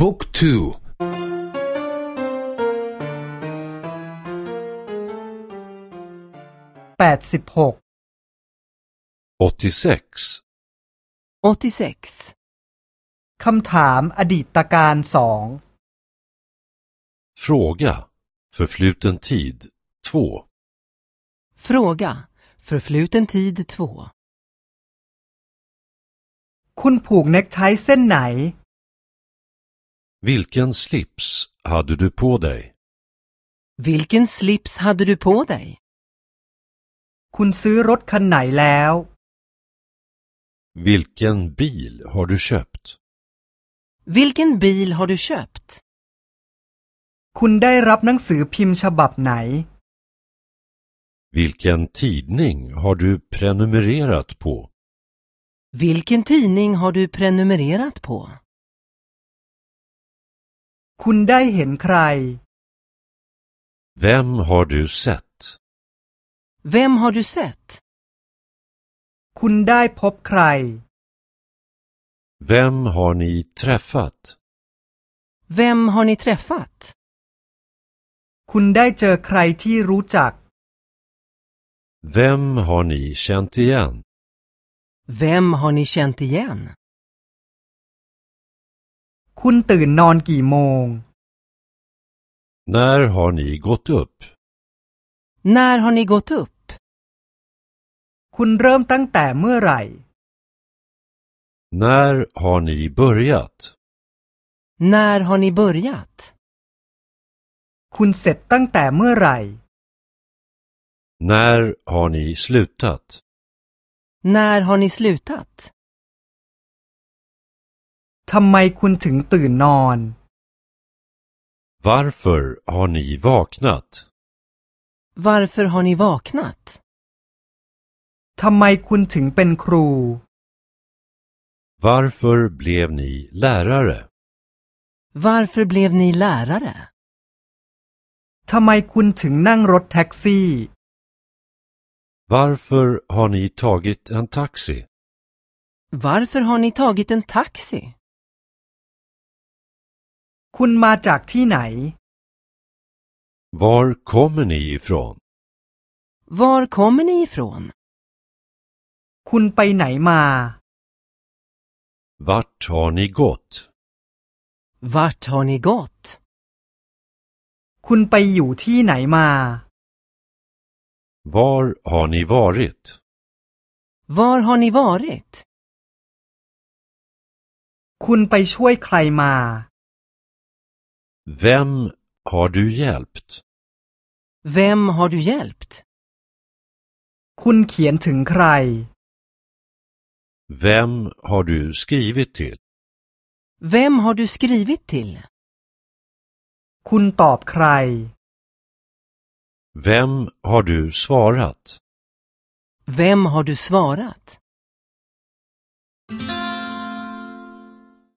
บุ๊กทู แปดสิบหก 86. 86. คำถามอดีตการสอง Fråga. Förfluten tid. 2. Fråga. Förfluten tid 2. คุณผูกเน็กไทเส้นไหน Vilken slips hade du på dig? Vilken slips hade du på dig? คุณซื้อรถคันไหนแล้ว Vilken bil har du köpt? Vilken bil har du köpt? คุณได้รับหนังสือพิมพ์ฉบับไหน Vilken tidning har du prenumererat på? Vilken tidning har du prenumererat på? คุณได้เห็นใคร Vem har du sett? Vem har du sett? คุณได้พบใคร Vem har ni träffat? Vem har ni träffat? คุณได้เจอใครที่รู้จัก Vem har ni känt igen? Vem har ni känt igen? คุณตื่นนอนกี่โมง När har ni gått upp? När har ni gått upp? คุณเริ่มตั้งแต่เมื่อไหร่ När har ni börjat? När har ni börjat? คุณเสร็จตั้งแต่เมื่อไหร่ När har ni slutat? När har ni slutat? ทำไมคุณถึงตื่นนอน Varför har ni vaknat? Varför har ni vaknat? ทำไมคุณถึงเป็นครู Varför blev ni lärare? Varför blev ni lärare? ทำไมคุณถึงนั่งรถแท็กซี่ Varför har ni tagit en taxi? Varför har ni tagit en taxi? คุณมาจากที่ไหน Var kommer ni ifrån? Var kommer ni ifrån? คุณไปไหนมา Vart har ni gått? Vart har ni gått? คุณไปอยู่ที่ไหนมา Var har ni varit? Var har ni varit? คุณไปช่วยใครมา Vem har du hjälpt? Vem har du hjälpt? คุณเขียนถึงใคร Vem har du skrivit till? Vem har du skrivit till? คุณตอบใคร Vem har du svarat? Vem har du svarat?